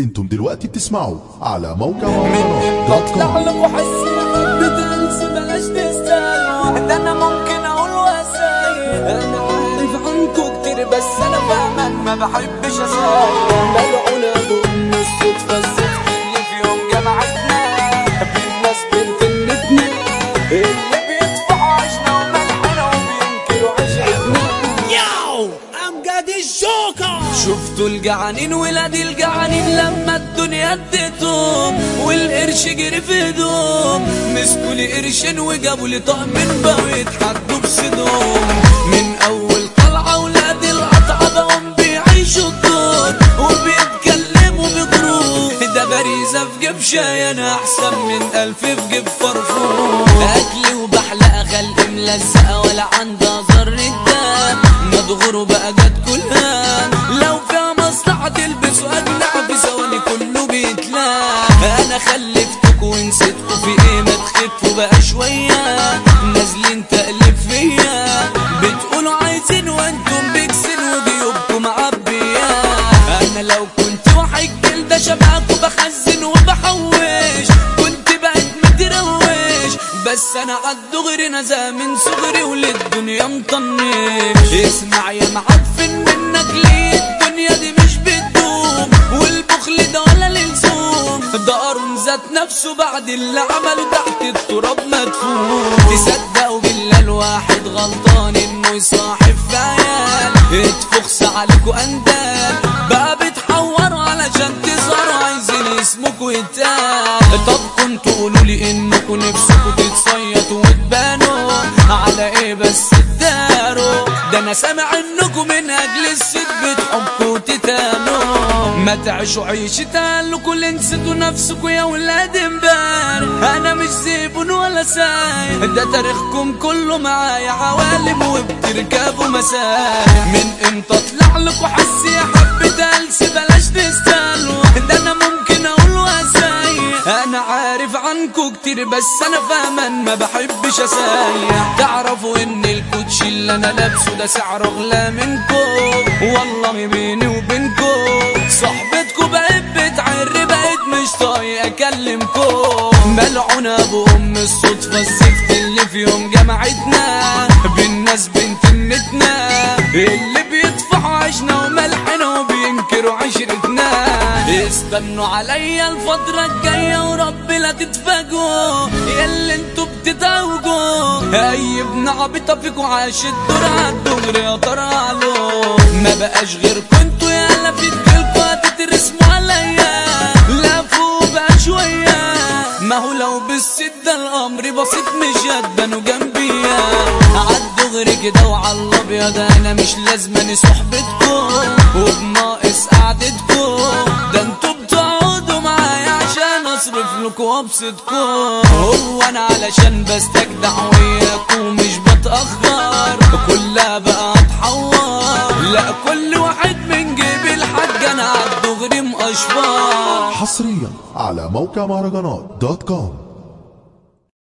أنتم دلوقتي بتسمعوا على موقع لك وحس بتنسى بلاش أنا ممكن أقول واسايل أنا عارف كتير بس أنا فاهما ما بحبش اسايل Joker. شفتوا الجعانين ولاد الجعانين لما الدنيا اديتهم والقرش جري في ايدهم مسكوا لي قرشين وجابوا لي طقمين بقوا يتحدوا بصدهم من أول طلعة ولاد القطعه بقوا بيعيشوا الدور وبيتكلموا بغرور ده باريزه في جيب شاي أنا أحسن من ألف في جيب فرفور اكلي وبحلقه خلقي ملزقه ولا عندها ذره دم مدغور بقى جت كلها. لو فيها مصلحة تلبسوا أجنع في ثواني كله بيتلاقى أنا خلفتكوا ونسيتكوا في إيه ما تخفوا بقى شوية. نازلين تقلب فيا. بتقولوا عايزين وأنتم بيكسل وجيوبكم معبية. أنا لو كنت واحد جلدة شبهكوا بخزن وبحوش. بس أنا عالدغري نزا من صغري وللدنيا مطنش اسمع يا معفن منك ليه الدنيا دي مش بتدوم والبخل ده ولا للزوم. ده قارون ذات نفسه بعد اللي عمله تحت التراب مدفون. تصدقوا بالله الواحد غلطان إنه يصاحب في عيال اتفخس عليكوا اندال بقى بتحوروا علشان تظهروا عايزين اسمكوا يتقال طب كنتوا قولوا لي انكوا نفسكوا تتصيطوا وتبانوا. على إيه بس تداروا؟ ده أنا سامع انكوا من أجل الست بتحبوا تتانوا ما تعيشوا عيشة لكوا اللي نسيتوا نفسكوا يا ولاد امبارح أنا مش زيبون ولا سايق ده تاريخكم كله معايا عوالم وبتركبوا مسارح من إمتى اطلع لكوا حسي يا حبة بلاش تستاهلوا كتير بس أنا فاهما ما بحبش اسايق تعرفوا إن الكوتشي اللي أنا لابسه ده سعره اغلى منكو؟ والله بيني وبينكو صحبتكو بقيت بتعر بقيت مش طايق أكلمكو. ملعون أبو أم الصدفة الزفت اللي في يوم جمعتنا. بالناس بنت اللي بيدفعوا عشنا وملحنا وبينكروا عشرتنا. استنوا عليا الفترة الجاية ورب لا تتفاجئوا. ياللي أنتوا بتتوجوا أي ابن عبيطة فيكوا عاش الدور عالدغري يا ترى ما بقاش غير كنتوا يالا في دجالكوا هتترسموا عليا لا فوق بقى شوية. ما هو لو بالسدة الأمر بسيط مش هتبانوا جنبيا. عالدغري كده وعلى الأبيض أنا مش لازماني صحبتكم. وبناقص قعدتكم ده أنتوا بتقعدوا معايا عشان أصرف لكم وأبسطكم. هو أنا علشان بستجدع وياكم مش بتأخر. كلها بقى اتحور لا كل واحد من جيب الحاج أنا عالدغري مقشفر حصريا على موقع مهرجانات دوت كوم.